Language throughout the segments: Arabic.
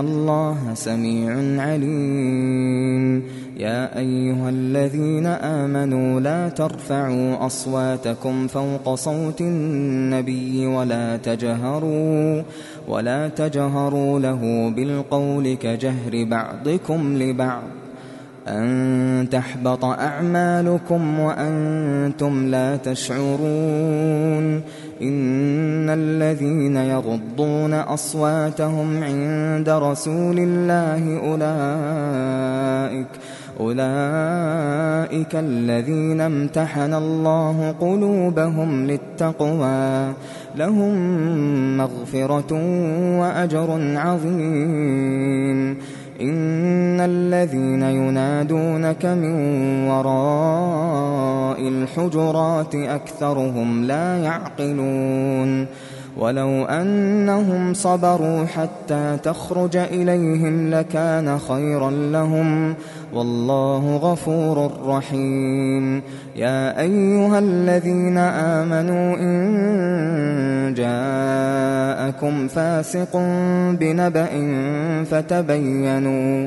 الله سميع عليم. يا أيها الذين آمنوا لا ترفعوا أصواتكم فوق صوت النبي ولا تجهروا ولا تجهروا له بالقول كجهر بعضكم لبعض. أن تحبط أعمالكم وأنتم لا تشعرون إن الذين يغضون أصواتهم عند رسول الله أولئك أولئك الذين امتحن الله قلوبهم للتقوى لهم مغفرة وأجر عظيم. الذين ينادونك من وراء الحجرات أكثرهم لا يعقلون ولو أنهم صبروا حتى تخرج إليهم لكان خيرا لهم والله غفور رحيم يا أيها الذين آمنوا إن جاءكم فاسق بنبأ فتبينوا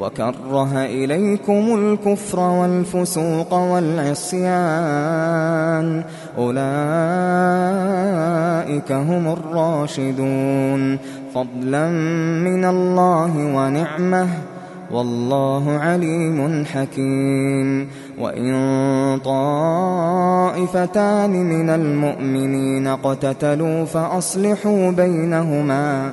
وكره إليكم الكفر والفسوق والعصيان. أولئك هم الراشدون. فضلا من الله ونعمة. والله عليم حكيم. وإن طائفتان من المؤمنين اقتتلوا فأصلحوا بينهما.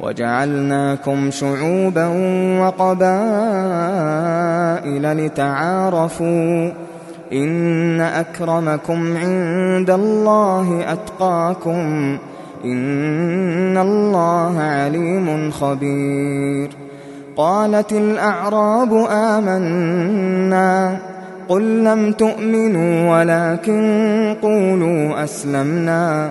وجعلناكم شعوبا وقبائل لتعارفوا إن أكرمكم عند الله أتقاكم إن الله عليم خبير قالت الأعراب آمنا قل لم تؤمنوا ولكن قولوا أسلمنا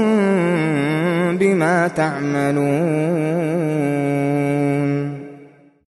بما تعملون